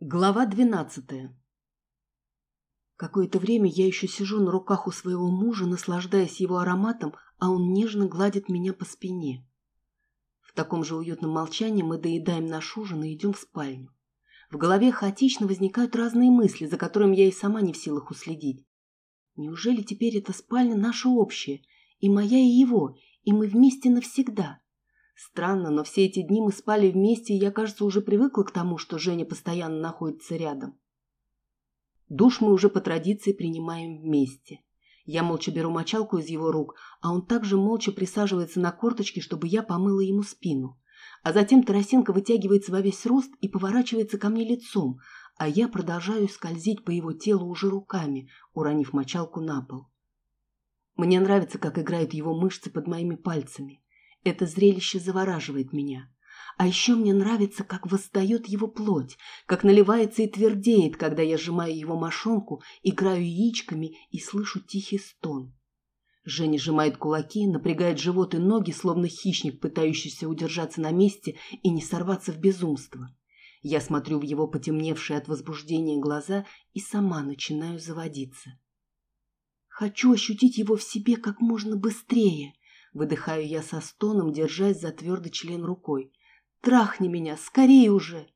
Глава двенадцатая Какое-то время я еще сижу на руках у своего мужа, наслаждаясь его ароматом, а он нежно гладит меня по спине. В таком же уютном молчании мы доедаем наш ужин и идем в спальню. В голове хаотично возникают разные мысли, за которыми я и сама не в силах уследить. Неужели теперь эта спальня наша общая, и моя, и его, и мы вместе навсегда? Странно, но все эти дни мы спали вместе, и я, кажется, уже привыкла к тому, что Женя постоянно находится рядом. Душ мы уже по традиции принимаем вместе. Я молча беру мочалку из его рук, а он также молча присаживается на корточки, чтобы я помыла ему спину. А затем Тарасенко вытягивается во весь рост и поворачивается ко мне лицом, а я продолжаю скользить по его телу уже руками, уронив мочалку на пол. Мне нравится, как играют его мышцы под моими пальцами. Это зрелище завораживает меня. А еще мне нравится, как восстает его плоть, как наливается и твердеет, когда я сжимаю его мошонку, играю яичками и слышу тихий стон. Женя сжимает кулаки, напрягает живот и ноги, словно хищник, пытающийся удержаться на месте и не сорваться в безумство. Я смотрю в его потемневшие от возбуждения глаза и сама начинаю заводиться. Хочу ощутить его в себе как можно быстрее, Выдыхаю я со стоном, держась за твердый член рукой. «Трахни меня! Скорее уже!»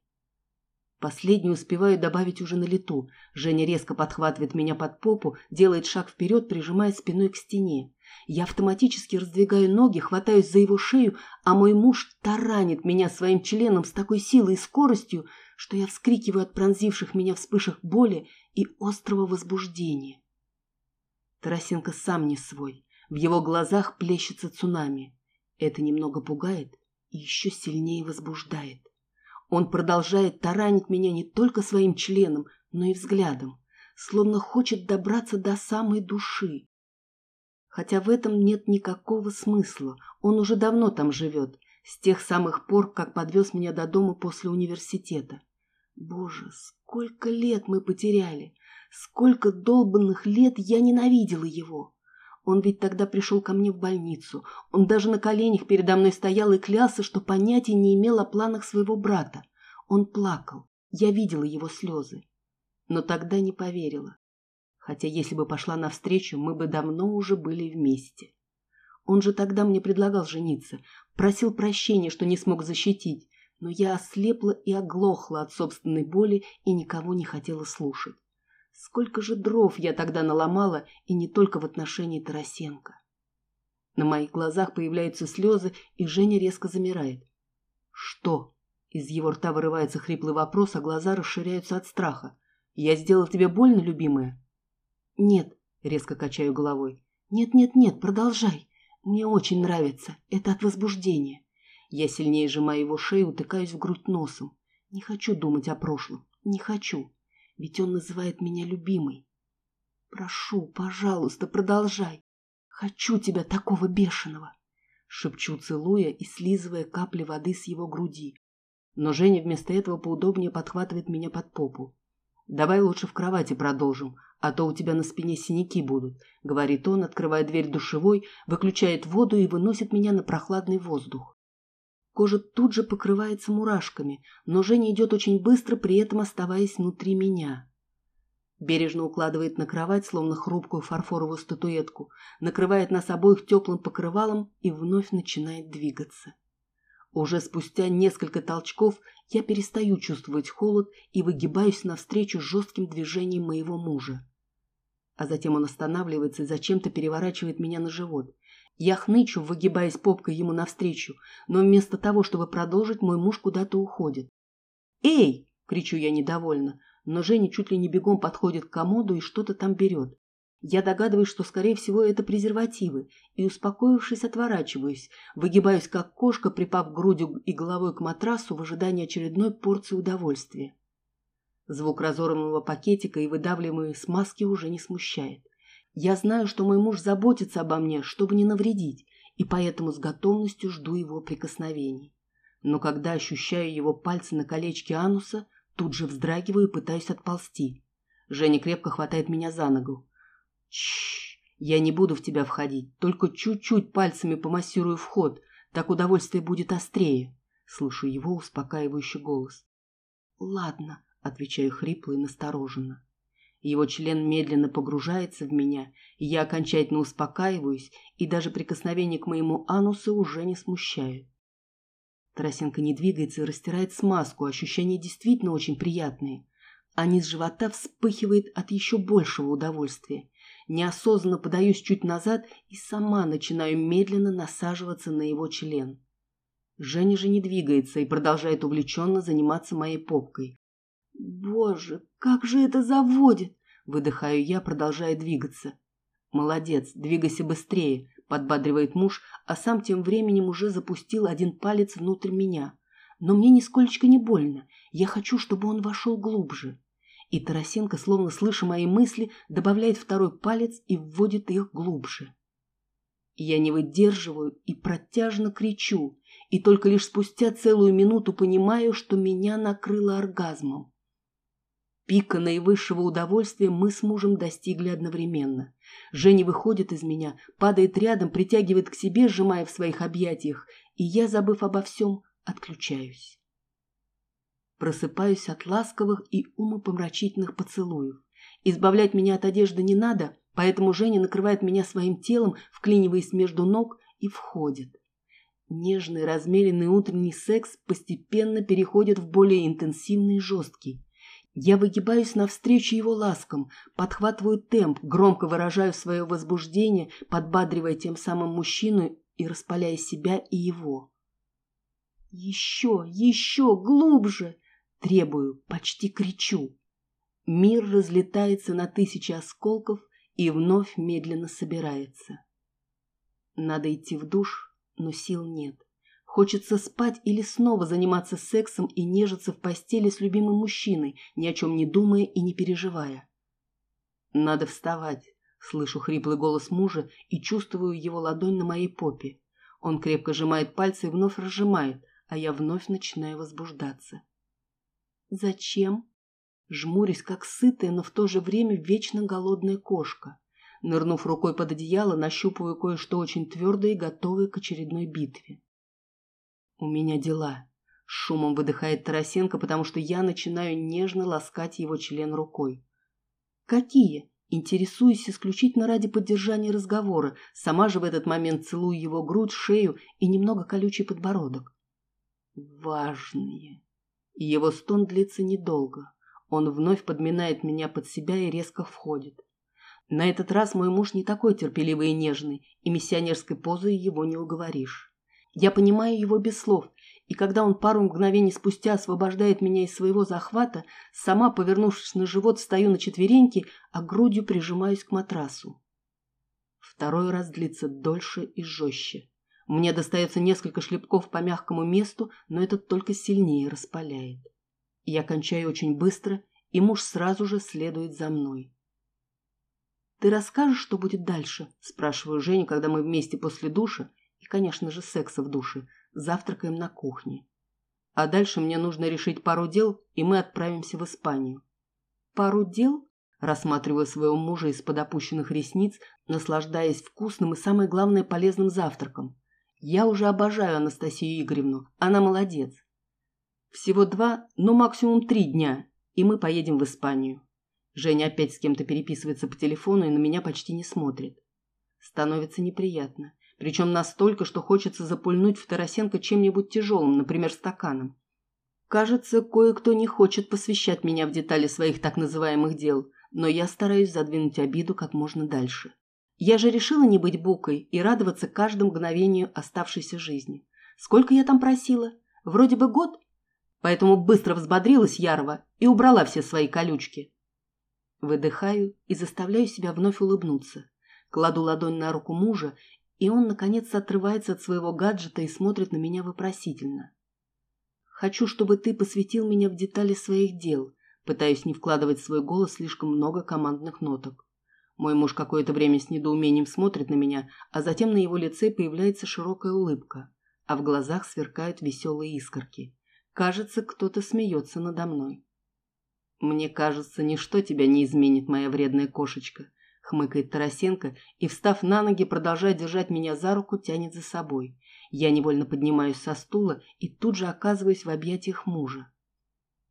Последнюю успеваю добавить уже на лету. Женя резко подхватывает меня под попу, делает шаг вперед, прижимая спиной к стене. Я автоматически раздвигаю ноги, хватаюсь за его шею, а мой муж таранит меня своим членом с такой силой и скоростью, что я вскрикиваю от пронзивших меня вспышек боли и острого возбуждения. Тарасенко сам не свой. В его глазах плещется цунами. Это немного пугает и еще сильнее возбуждает. Он продолжает таранить меня не только своим членом, но и взглядом, словно хочет добраться до самой души. Хотя в этом нет никакого смысла, он уже давно там живет, с тех самых пор, как подвез меня до дома после университета. Боже, сколько лет мы потеряли, сколько долбанных лет я ненавидела его. Он ведь тогда пришел ко мне в больницу. Он даже на коленях передо мной стоял и клялся, что понятия не имел о планах своего брата. Он плакал. Я видела его слезы. Но тогда не поверила. Хотя если бы пошла навстречу, мы бы давно уже были вместе. Он же тогда мне предлагал жениться, просил прощения, что не смог защитить, но я ослепла и оглохла от собственной боли и никого не хотела слушать. Сколько же дров я тогда наломала, и не только в отношении Тарасенко. На моих глазах появляются слезы, и Женя резко замирает. «Что?» Из его рта вырывается хриплый вопрос, а глаза расширяются от страха. «Я сделал тебе больно, любимая?» «Нет», — резко качаю головой. «Нет-нет-нет, продолжай. Мне очень нравится. Это от возбуждения». Я сильнее сжимаю его шею, утыкаюсь в грудь носом. Не хочу думать о прошлом. Не хочу ведь он называет меня любимой. Прошу, пожалуйста, продолжай. Хочу тебя такого бешеного. Шепчу, целуя и слизывая капли воды с его груди. Но Женя вместо этого поудобнее подхватывает меня под попу. «Давай лучше в кровати продолжим, а то у тебя на спине синяки будут», — говорит он, открывая дверь душевой, выключает воду и выносит меня на прохладный воздух. Кожа тут же покрывается мурашками, но Женя идет очень быстро, при этом оставаясь внутри меня. Бережно укладывает на кровать, словно хрупкую фарфоровую статуэтку, накрывает нас обоих теплым покрывалом и вновь начинает двигаться. Уже спустя несколько толчков я перестаю чувствовать холод и выгибаюсь навстречу жестким движением моего мужа. А затем он останавливается и зачем-то переворачивает меня на живот. Я хнычу, выгибаясь попкой ему навстречу, но вместо того, чтобы продолжить, мой муж куда-то уходит. «Эй!» — кричу я недовольно, но Женя чуть ли не бегом подходит к комоду и что-то там берет. Я догадываюсь, что, скорее всего, это презервативы, и, успокоившись, отворачиваюсь, выгибаюсь, как кошка, припав грудью и головой к матрасу в ожидании очередной порции удовольствия. Звук разорванного пакетика и выдавливаемой смазки уже не смущает. Я знаю, что мой муж заботится обо мне, чтобы не навредить, и поэтому с готовностью жду его прикосновений. Но когда ощущаю его пальцы на колечке ануса, тут же вздрагиваю и пытаюсь отползти. Женя крепко хватает меня за ногу. Чш, я не буду в тебя входить, только чуть-чуть пальцами помассирую вход, так удовольствие будет острее. Слышу его успокаивающий голос. Ладно, отвечаю хрипло и настороженно. Его член медленно погружается в меня, и я окончательно успокаиваюсь, и даже прикосновение к моему анусу уже не смущает. Тарасенко не двигается и растирает смазку, ощущения действительно очень приятные. А низ живота вспыхивает от еще большего удовольствия. Неосознанно подаюсь чуть назад и сама начинаю медленно насаживаться на его член. Женя же не двигается и продолжает увлеченно заниматься моей попкой. «Боже, как же это заводит!» – выдыхаю я, продолжая двигаться. «Молодец, двигайся быстрее», – подбадривает муж, а сам тем временем уже запустил один палец внутрь меня. Но мне нисколечко не больно, я хочу, чтобы он вошел глубже. И Тарасенко, словно слыша мои мысли, добавляет второй палец и вводит их глубже. Я не выдерживаю и протяжно кричу, и только лишь спустя целую минуту понимаю, что меня накрыло оргазмом. Пика наивысшего удовольствия мы с мужем достигли одновременно. Женя выходит из меня, падает рядом, притягивает к себе, сжимая в своих объятиях, и я, забыв обо всем, отключаюсь. Просыпаюсь от ласковых и умопомрачительных поцелуев. Избавлять меня от одежды не надо, поэтому Женя накрывает меня своим телом, вклиниваясь между ног, и входит. Нежный, размеренный утренний секс постепенно переходит в более интенсивный и жесткий. Я выгибаюсь навстречу его ласкам, подхватываю темп, громко выражаю свое возбуждение, подбадривая тем самым мужчину и распаляя себя и его. «Еще, еще, глубже!» Требую, почти кричу. Мир разлетается на тысячи осколков и вновь медленно собирается. Надо идти в душ, но сил нет. Хочется спать или снова заниматься сексом и нежиться в постели с любимым мужчиной, ни о чем не думая и не переживая. Надо вставать. Слышу хриплый голос мужа и чувствую его ладонь на моей попе. Он крепко сжимает пальцы и вновь разжимает, а я вновь начинаю возбуждаться. Зачем? Жмурюсь, как сытая, но в то же время вечно голодная кошка. Нырнув рукой под одеяло, нащупываю кое-что очень твердое и готовое к очередной битве. У меня дела. Шумом выдыхает Тарасенко, потому что я начинаю нежно ласкать его член рукой. Какие? Интересуюсь исключительно ради поддержания разговора, сама же в этот момент целую его грудь, шею и немного колючий подбородок. Важные. Его стон длится недолго. Он вновь подминает меня под себя и резко входит. На этот раз мой муж не такой терпеливый и нежный, и миссионерской позой его не уговоришь. Я понимаю его без слов, и когда он пару мгновений спустя освобождает меня из своего захвата, сама, повернувшись на живот, встаю на четвереньки, а грудью прижимаюсь к матрасу. Второй раз длится дольше и жестче. Мне достается несколько шлепков по мягкому месту, но это только сильнее распаляет. Я кончаю очень быстро, и муж сразу же следует за мной. «Ты расскажешь, что будет дальше?» – спрашиваю Женю, когда мы вместе после душа, конечно же, секса в душе, завтракаем на кухне. А дальше мне нужно решить пару дел, и мы отправимся в Испанию. «Пару дел?» рассматривая своего мужа из-под опущенных ресниц, наслаждаясь вкусным и, самое главное, полезным завтраком. Я уже обожаю Анастасию Игоревну. Она молодец. Всего два, ну максимум три дня, и мы поедем в Испанию. Женя опять с кем-то переписывается по телефону и на меня почти не смотрит. Становится неприятно. Причем настолько, что хочется запульнуть в Тарасенко чем-нибудь тяжелым, например, стаканом. Кажется, кое-кто не хочет посвящать меня в детали своих так называемых дел, но я стараюсь задвинуть обиду как можно дальше. Я же решила не быть букой и радоваться каждому мгновению оставшейся жизни. Сколько я там просила? Вроде бы год. Поэтому быстро взбодрилась Ярова и убрала все свои колючки. Выдыхаю и заставляю себя вновь улыбнуться. Кладу ладонь на руку мужа, и он, наконец, отрывается от своего гаджета и смотрит на меня вопросительно. «Хочу, чтобы ты посвятил меня в детали своих дел», пытаюсь не вкладывать в свой голос слишком много командных ноток. Мой муж какое-то время с недоумением смотрит на меня, а затем на его лице появляется широкая улыбка, а в глазах сверкают веселые искорки. Кажется, кто-то смеется надо мной. «Мне кажется, ничто тебя не изменит, моя вредная кошечка», — хмыкает Тарасенко и, встав на ноги, продолжая держать меня за руку, тянет за собой. Я невольно поднимаюсь со стула и тут же оказываюсь в объятиях мужа.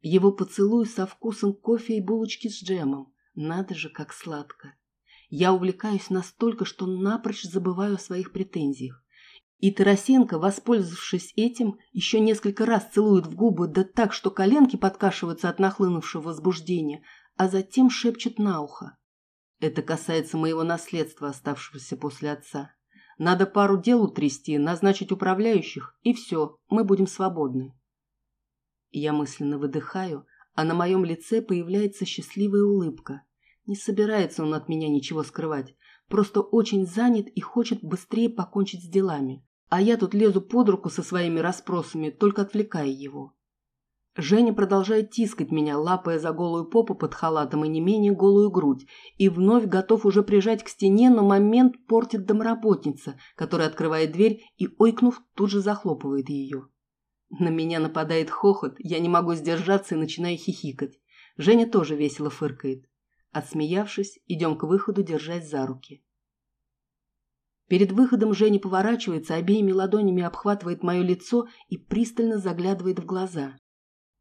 Его поцелуй со вкусом кофе и булочки с джемом. Надо же, как сладко. Я увлекаюсь настолько, что напрочь забываю о своих претензиях. И Тарасенко, воспользовавшись этим, еще несколько раз целует в губы, да так, что коленки подкашиваются от нахлынувшего возбуждения, а затем шепчет на ухо. Это касается моего наследства, оставшегося после отца. Надо пару дел утрясти, назначить управляющих, и все, мы будем свободны. Я мысленно выдыхаю, а на моем лице появляется счастливая улыбка. Не собирается он от меня ничего скрывать, просто очень занят и хочет быстрее покончить с делами. А я тут лезу под руку со своими расспросами, только отвлекая его. Женя продолжает тискать меня, лапая за голую попу под халатом и не менее голую грудь, и вновь готов уже прижать к стене, но момент портит домработница, которая открывает дверь и, ойкнув, тут же захлопывает ее. На меня нападает хохот, я не могу сдержаться и начинаю хихикать. Женя тоже весело фыркает. Отсмеявшись, идем к выходу, держась за руки. Перед выходом Женя поворачивается, обеими ладонями обхватывает мое лицо и пристально заглядывает в глаза.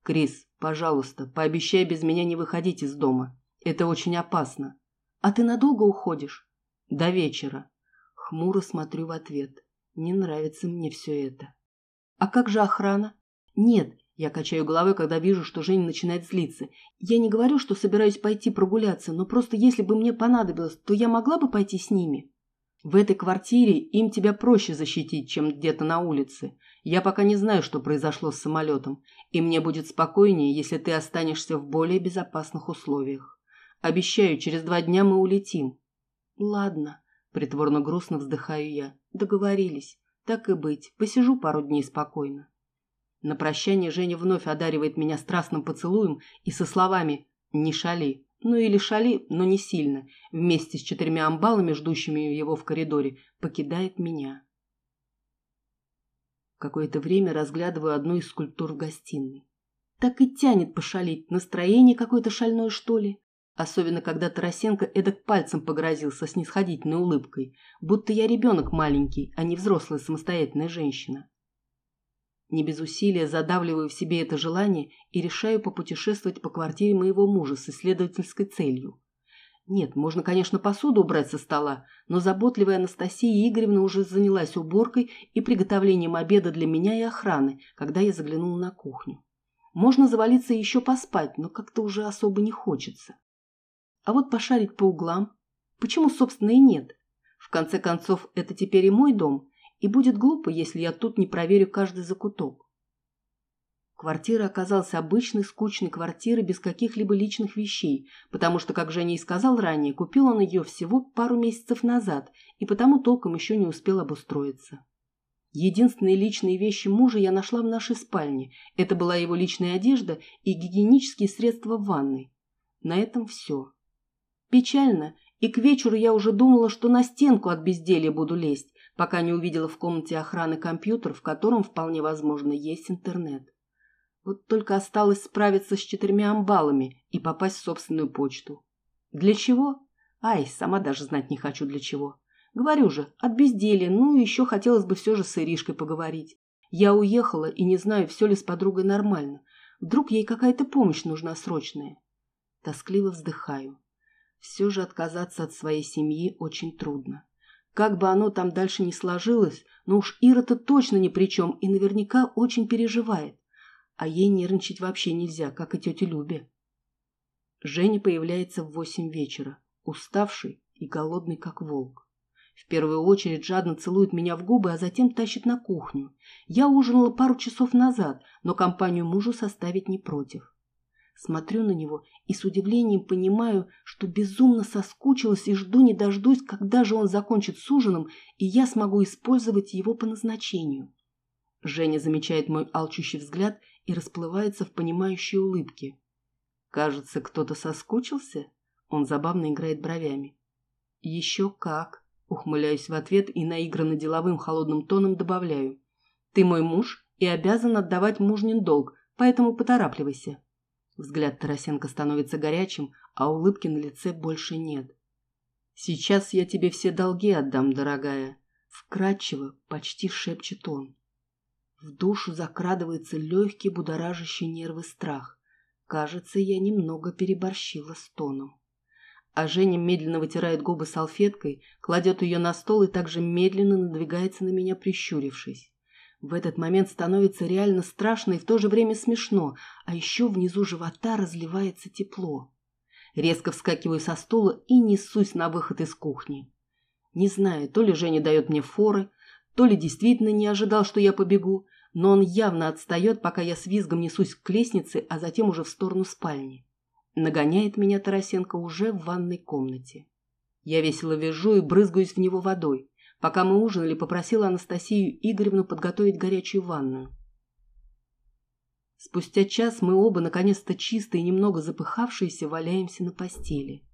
«Крис, пожалуйста, пообещай без меня не выходить из дома. Это очень опасно». «А ты надолго уходишь?» «До вечера». Хмуро смотрю в ответ. «Не нравится мне все это». «А как же охрана?» «Нет, я качаю головой, когда вижу, что Женя начинает злиться. Я не говорю, что собираюсь пойти прогуляться, но просто если бы мне понадобилось, то я могла бы пойти с ними. В этой квартире им тебя проще защитить, чем где-то на улице. Я пока не знаю, что произошло с самолетом, и мне будет спокойнее, если ты останешься в более безопасных условиях. Обещаю, через два дня мы улетим. Ладно, притворно грустно вздыхаю я. Договорились. Так и быть, посижу пару дней спокойно. На прощание Женя вновь одаривает меня страстным поцелуем и со словами «не шали». Ну или шали, но не сильно, вместе с четырьмя амбалами, ждущими его в коридоре, покидает меня. Какое-то время разглядываю одну из скульптур в гостиной. Так и тянет пошалить, настроение какое-то шальное, что ли. Особенно, когда Тарасенко эдак пальцем погрозил со снисходительной улыбкой, будто я ребенок маленький, а не взрослая самостоятельная женщина. Не без усилия задавливаю в себе это желание и решаю попутешествовать по квартире моего мужа с исследовательской целью. Нет, можно, конечно, посуду убрать со стола, но заботливая Анастасия Игоревна уже занялась уборкой и приготовлением обеда для меня и охраны, когда я заглянула на кухню. Можно завалиться и еще поспать, но как-то уже особо не хочется. А вот пошарить по углам. Почему, собственно, и нет? В конце концов, это теперь и мой дом, и будет глупо, если я тут не проверю каждый закуток. Квартира оказалась обычной, скучной квартирой без каких-либо личных вещей, потому что, как Женя и сказал ранее, купил он ее всего пару месяцев назад и потому толком еще не успел обустроиться. Единственные личные вещи мужа я нашла в нашей спальне. Это была его личная одежда и гигиенические средства в ванной. На этом все. Печально, и к вечеру я уже думала, что на стенку от безделья буду лезть, пока не увидела в комнате охраны компьютер, в котором, вполне возможно, есть интернет. Вот только осталось справиться с четырьмя амбалами и попасть в собственную почту. Для чего? Ай, сама даже знать не хочу для чего. Говорю же, от безделья, ну еще хотелось бы все же с Иришкой поговорить. Я уехала и не знаю, все ли с подругой нормально. Вдруг ей какая-то помощь нужна срочная. Тоскливо вздыхаю. Все же отказаться от своей семьи очень трудно. Как бы оно там дальше не сложилось, но уж Ира-то точно ни при чем и наверняка очень переживает. А ей нервничать вообще нельзя, как и тете Любе. Женя появляется в восемь вечера, уставший и голодный, как волк. В первую очередь жадно целует меня в губы, а затем тащит на кухню. Я ужинала пару часов назад, но компанию мужу составить не против. Смотрю на него и с удивлением понимаю, что безумно соскучилась и жду не дождусь, когда же он закончит с ужином, и я смогу использовать его по назначению. Женя замечает мой алчущий взгляд и расплывается в понимающей улыбке. Кажется, кто-то соскучился? Он забавно играет бровями. Еще как. Ухмыляюсь в ответ и наигранно деловым холодным тоном добавляю. Ты мой муж и обязан отдавать мужнин долг, поэтому поторапливайся. Взгляд Тарасенко становится горячим, а улыбки на лице больше нет. «Сейчас я тебе все долги отдам, дорогая», — вкрадчиво, почти шепчет он. В душу закрадывается легкий, будоражащий нервы страх. Кажется, я немного переборщила с тоном. А Женя медленно вытирает губы салфеткой, кладет ее на стол и также медленно надвигается на меня, прищурившись. В этот момент становится реально страшно и в то же время смешно, а еще внизу живота разливается тепло. Резко вскакиваю со стула и несусь на выход из кухни. Не знаю, то ли Женя дает мне форы, то ли действительно не ожидал, что я побегу, но он явно отстает, пока я с визгом несусь к лестнице, а затем уже в сторону спальни. Нагоняет меня Тарасенко уже в ванной комнате. Я весело вяжу и брызгаюсь в него водой. Пока мы ужинали, попросила Анастасию Игоревну подготовить горячую ванную. Спустя час мы оба, наконец-то чистые и немного запыхавшиеся, валяемся на постели.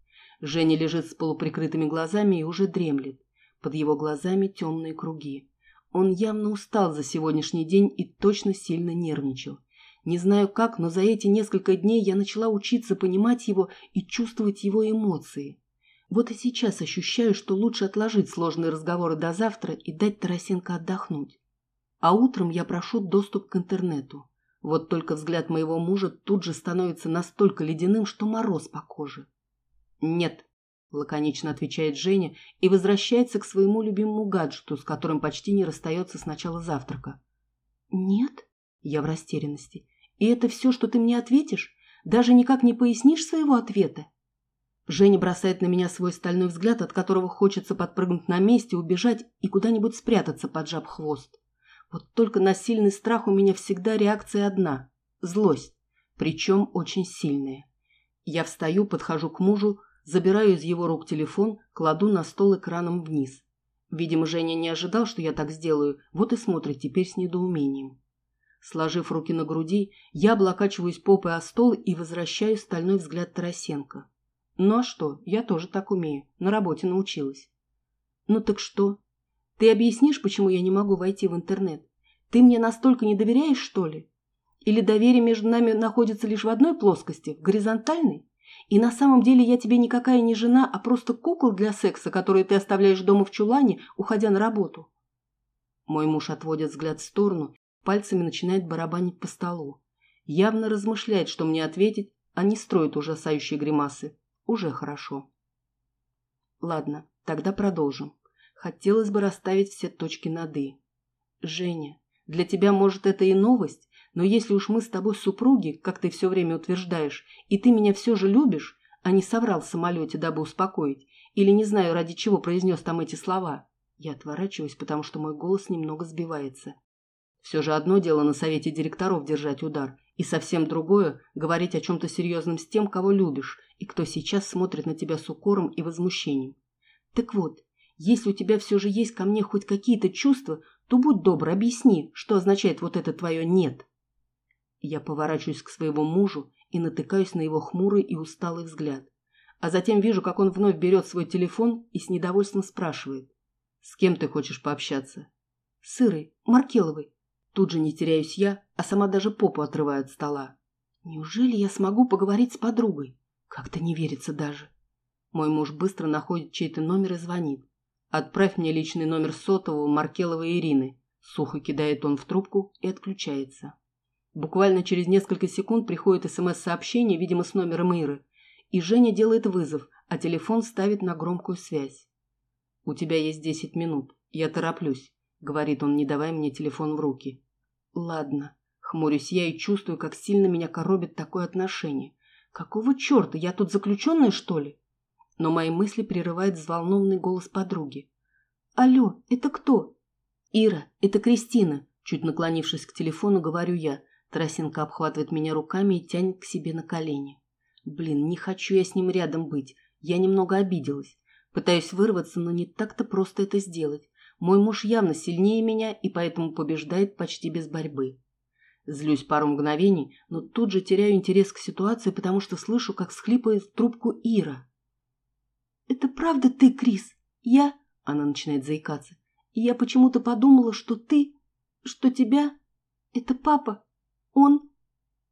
Женя лежит с полуприкрытыми глазами и уже дремлет. Под его глазами темные круги. Он явно устал за сегодняшний день и точно сильно нервничал. Не знаю как, но за эти несколько дней я начала учиться понимать его и чувствовать его эмоции. Вот и сейчас ощущаю, что лучше отложить сложные разговоры до завтра и дать Тарасенко отдохнуть. А утром я прошу доступ к интернету. Вот только взгляд моего мужа тут же становится настолько ледяным, что мороз по коже. «Нет», – лаконично отвечает Женя и возвращается к своему любимому гаджету, с которым почти не расстается с начала завтрака. «Нет?» – я в растерянности. И это все, что ты мне ответишь? Даже никак не пояснишь своего ответа? Женя бросает на меня свой стальной взгляд, от которого хочется подпрыгнуть на месте, убежать и куда-нибудь спрятаться, поджав хвост. Вот только на сильный страх у меня всегда реакция одна – злость, причем очень сильная. Я встаю, подхожу к мужу, забираю из его рук телефон, кладу на стол экраном вниз. Видимо, Женя не ожидал, что я так сделаю, вот и смотрит теперь с недоумением. Сложив руки на груди, я облокачиваюсь попой о стол и возвращаю стальной взгляд Тарасенко. Ну а что, я тоже так умею, на работе научилась. Ну так что? Ты объяснишь, почему я не могу войти в интернет? Ты мне настолько не доверяешь, что ли? Или доверие между нами находится лишь в одной плоскости, в горизонтальной? И на самом деле я тебе никакая не жена, а просто кукол для секса, которые ты оставляешь дома в чулане, уходя на работу. Мой муж отводит взгляд в сторону пальцами начинает барабанить по столу. Явно размышляет, что мне ответить, а не строит ужасающие гримасы. Уже хорошо. Ладно, тогда продолжим. Хотелось бы расставить все точки над «и». Женя, для тебя, может, это и новость, но если уж мы с тобой супруги, как ты все время утверждаешь, и ты меня все же любишь, а не соврал в самолете, дабы успокоить, или не знаю, ради чего произнес там эти слова, я отворачиваюсь, потому что мой голос немного сбивается. Все же одно дело на совете директоров держать удар, и совсем другое – говорить о чем-то серьезном с тем, кого любишь, и кто сейчас смотрит на тебя с укором и возмущением. Так вот, если у тебя все же есть ко мне хоть какие-то чувства, то будь добр, объясни, что означает вот это твое «нет». Я поворачиваюсь к своему мужу и натыкаюсь на его хмурый и усталый взгляд. А затем вижу, как он вновь берет свой телефон и с недовольством спрашивает. «С кем ты хочешь пообщаться?» «С Ирой, Маркеловой. Тут же не теряюсь я, а сама даже попу отрываю от стола. Неужели я смогу поговорить с подругой? Как-то не верится даже. Мой муж быстро находит чей-то номер и звонит. «Отправь мне личный номер сотового Маркеловой Ирины». Сухо кидает он в трубку и отключается. Буквально через несколько секунд приходит СМС-сообщение, видимо, с номером Иры. И Женя делает вызов, а телефон ставит на громкую связь. «У тебя есть десять минут. Я тороплюсь», — говорит он, не давая мне телефон в руки. Ладно, хмурюсь я и чувствую, как сильно меня коробит такое отношение. Какого черта, я тут заключенная, что ли? Но мои мысли прерывает взволнованный голос подруги. «Алло, это кто?» «Ира, это Кристина», чуть наклонившись к телефону, говорю я. Тарасенко обхватывает меня руками и тянет к себе на колени. Блин, не хочу я с ним рядом быть. Я немного обиделась. Пытаюсь вырваться, но не так-то просто это сделать. Мой муж явно сильнее меня и поэтому побеждает почти без борьбы. Злюсь пару мгновений, но тут же теряю интерес к ситуации, потому что слышу, как схлипывает в трубку Ира. «Это правда ты, Крис? Я...» Она начинает заикаться. «И я почему-то подумала, что ты... что тебя... это папа. Он...»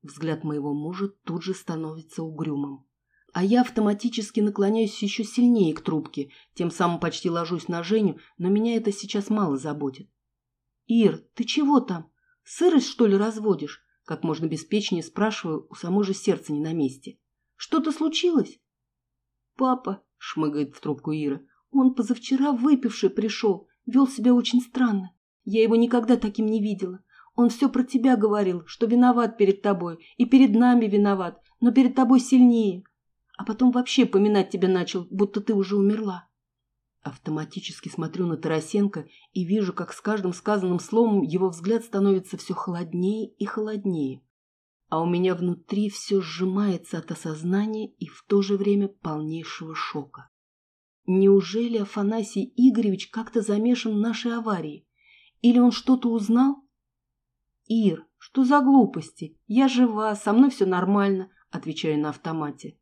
Взгляд моего мужа тут же становится угрюмым а я автоматически наклоняюсь еще сильнее к трубке, тем самым почти ложусь на Женю, но меня это сейчас мало заботит. «Ир, ты чего там? Сырость, что ли, разводишь? Как можно беспечнее спрашиваю, у самой же сердца не на месте. «Что-то случилось?» «Папа», — шмыгает в трубку Ира, — «он позавчера выпивший пришел, вел себя очень странно. Я его никогда таким не видела. Он все про тебя говорил, что виноват перед тобой, и перед нами виноват, но перед тобой сильнее. А потом вообще поминать тебя начал, будто ты уже умерла. Автоматически смотрю на Тарасенко и вижу, как с каждым сказанным словом его взгляд становится все холоднее и холоднее. А у меня внутри все сжимается от осознания и в то же время полнейшего шока. Неужели Афанасий Игоревич как-то замешан в нашей аварии? Или он что-то узнал? «Ир, что за глупости? Я жива, со мной все нормально», – отвечаю на автомате.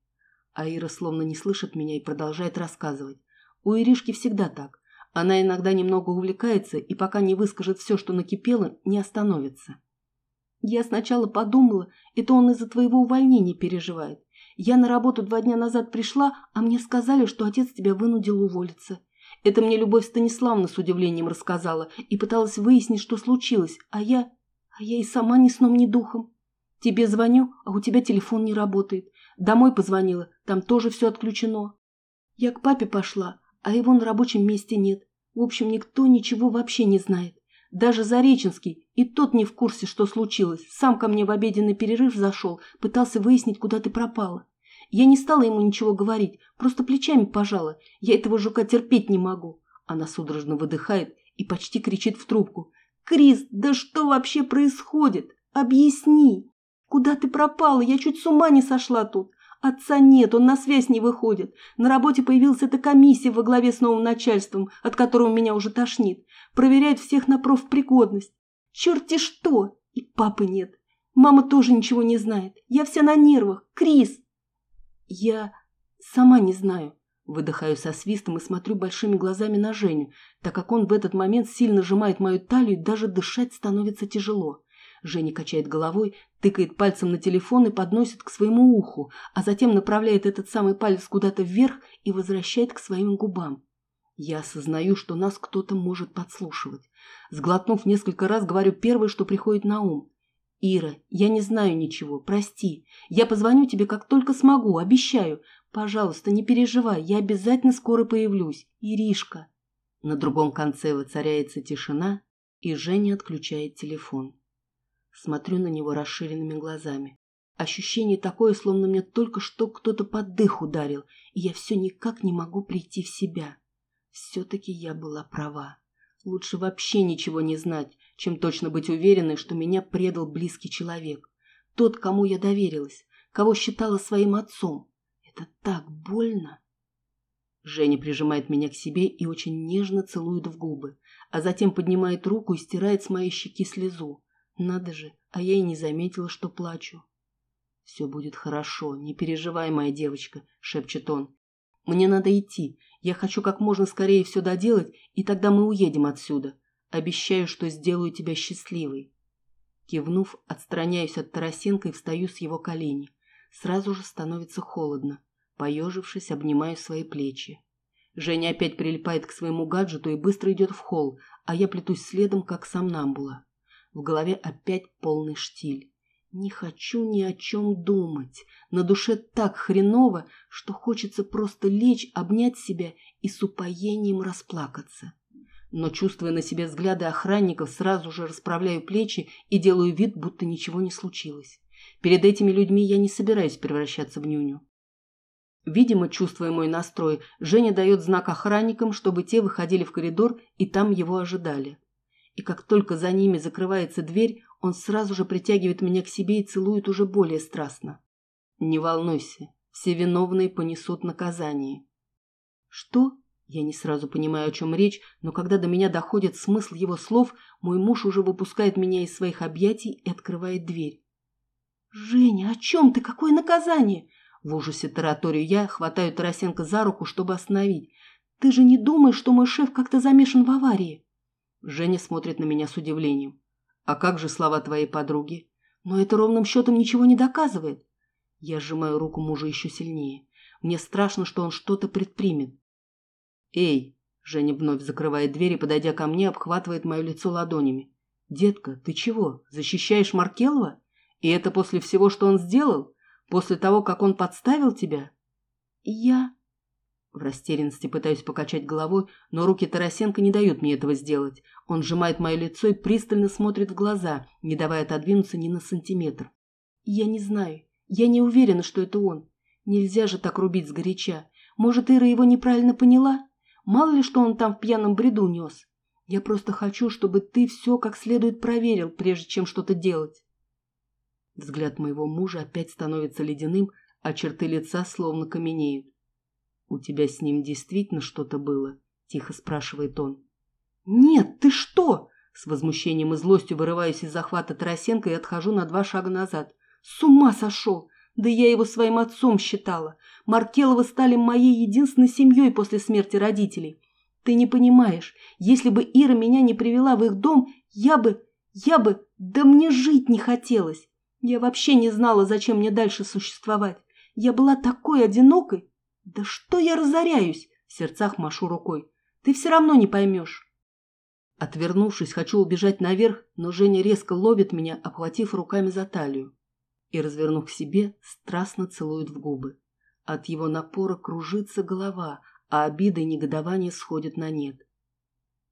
А Ира словно не слышит меня и продолжает рассказывать. У Иришки всегда так. Она иногда немного увлекается и пока не выскажет все, что накипело, не остановится. Я сначала подумала, это он из-за твоего увольнения переживает. Я на работу два дня назад пришла, а мне сказали, что отец тебя вынудил уволиться. Это мне Любовь Станиславна с удивлением рассказала и пыталась выяснить, что случилось, а я... А я и сама ни сном, ни духом. Тебе звоню, а у тебя телефон не работает. Домой позвонила, там тоже все отключено. Я к папе пошла, а его на рабочем месте нет. В общем, никто ничего вообще не знает. Даже Зареченский, и тот не в курсе, что случилось. Сам ко мне в обеденный перерыв зашел, пытался выяснить, куда ты пропала. Я не стала ему ничего говорить, просто плечами пожала. Я этого жука терпеть не могу. Она судорожно выдыхает и почти кричит в трубку. «Крис, да что вообще происходит? Объясни! Куда ты пропала? Я чуть с ума не сошла тут. Отца нет, он на связь не выходит. На работе появилась эта комиссия во главе с новым начальством, от которого меня уже тошнит. Проверяет всех на профпригодность. Черти что! И папы нет. Мама тоже ничего не знает. Я вся на нервах. Крис! Я сама не знаю. Выдыхаю со свистом и смотрю большими глазами на Женю, так как он в этот момент сильно сжимает мою талию даже дышать становится тяжело. Женя качает головой, тыкает пальцем на телефон и подносит к своему уху, а затем направляет этот самый палец куда-то вверх и возвращает к своим губам. Я осознаю, что нас кто-то может подслушивать. Сглотнув несколько раз, говорю первое, что приходит на ум. «Ира, я не знаю ничего, прости. Я позвоню тебе, как только смогу, обещаю. Пожалуйста, не переживай, я обязательно скоро появлюсь. Иришка». На другом конце воцаряется тишина, и Женя отключает телефон. Смотрю на него расширенными глазами. Ощущение такое, словно мне только что кто-то под дых ударил, и я все никак не могу прийти в себя. Все-таки я была права. Лучше вообще ничего не знать, чем точно быть уверенной, что меня предал близкий человек. Тот, кому я доверилась, кого считала своим отцом. Это так больно. Женя прижимает меня к себе и очень нежно целует в губы, а затем поднимает руку и стирает с моей щеки слезу. Надо же, а я и не заметила, что плачу. «Все будет хорошо, не переживай, моя девочка», — шепчет он. «Мне надо идти. Я хочу как можно скорее все доделать, и тогда мы уедем отсюда. Обещаю, что сделаю тебя счастливой». Кивнув, отстраняюсь от Тарасенко и встаю с его колени. Сразу же становится холодно. Поежившись, обнимаю свои плечи. Женя опять прилипает к своему гаджету и быстро идет в холл, а я плетусь следом, как сам Намбула. В голове опять полный штиль. Не хочу ни о чем думать. На душе так хреново, что хочется просто лечь, обнять себя и с упоением расплакаться. Но, чувствуя на себе взгляды охранников, сразу же расправляю плечи и делаю вид, будто ничего не случилось. Перед этими людьми я не собираюсь превращаться в нюню. Видимо, чувствуя мой настрой, Женя дает знак охранникам, чтобы те выходили в коридор и там его ожидали и как только за ними закрывается дверь, он сразу же притягивает меня к себе и целует уже более страстно. «Не волнуйся, все виновные понесут наказание». «Что?» Я не сразу понимаю, о чем речь, но когда до меня доходит смысл его слов, мой муж уже выпускает меня из своих объятий и открывает дверь. «Женя, о чем ты? Какое наказание?» В ужасе тараторию я, хватаю Тарасенко за руку, чтобы остановить. «Ты же не думаешь, что мой шеф как-то замешан в аварии?» Женя смотрит на меня с удивлением. «А как же слова твоей подруги?» «Но это ровным счетом ничего не доказывает». Я сжимаю руку мужа еще сильнее. Мне страшно, что он что-то предпримет. «Эй!» Женя вновь закрывает дверь и, подойдя ко мне, обхватывает мое лицо ладонями. «Детка, ты чего, защищаешь Маркелова? И это после всего, что он сделал? После того, как он подставил тебя? Я... В растерянности пытаюсь покачать головой, но руки Тарасенко не дают мне этого сделать. Он сжимает мое лицо и пристально смотрит в глаза, не давая отодвинуться ни на сантиметр. Я не знаю. Я не уверена, что это он. Нельзя же так рубить сгоряча. Может, Ира его неправильно поняла? Мало ли, что он там в пьяном бреду нес. Я просто хочу, чтобы ты все как следует проверил, прежде чем что-то делать. Взгляд моего мужа опять становится ледяным, а черты лица словно каменеют. «У тебя с ним действительно что-то было?» – тихо спрашивает он. «Нет, ты что?» С возмущением и злостью вырываюсь из захвата Тарасенко и отхожу на два шага назад. «С ума сошел! Да я его своим отцом считала. Маркеловы стали моей единственной семьей после смерти родителей. Ты не понимаешь, если бы Ира меня не привела в их дом, я бы... я бы... да мне жить не хотелось. Я вообще не знала, зачем мне дальше существовать. Я была такой одинокой. Да что я разоряюсь? В сердцах машу рукой. Ты все равно не поймешь. Отвернувшись, хочу убежать наверх, но Женя резко ловит меня, обхватив руками за талию. И, развернув к себе, страстно целует в губы. От его напора кружится голова, а обида и негодование сходят на нет.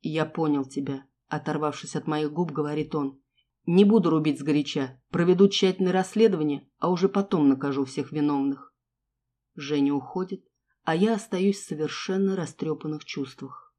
«Я понял тебя», — оторвавшись от моих губ, говорит он. «Не буду рубить сгоряча, проведу тщательное расследование, а уже потом накажу всех виновных». Женя уходит, а я остаюсь в совершенно растрепанных чувствах.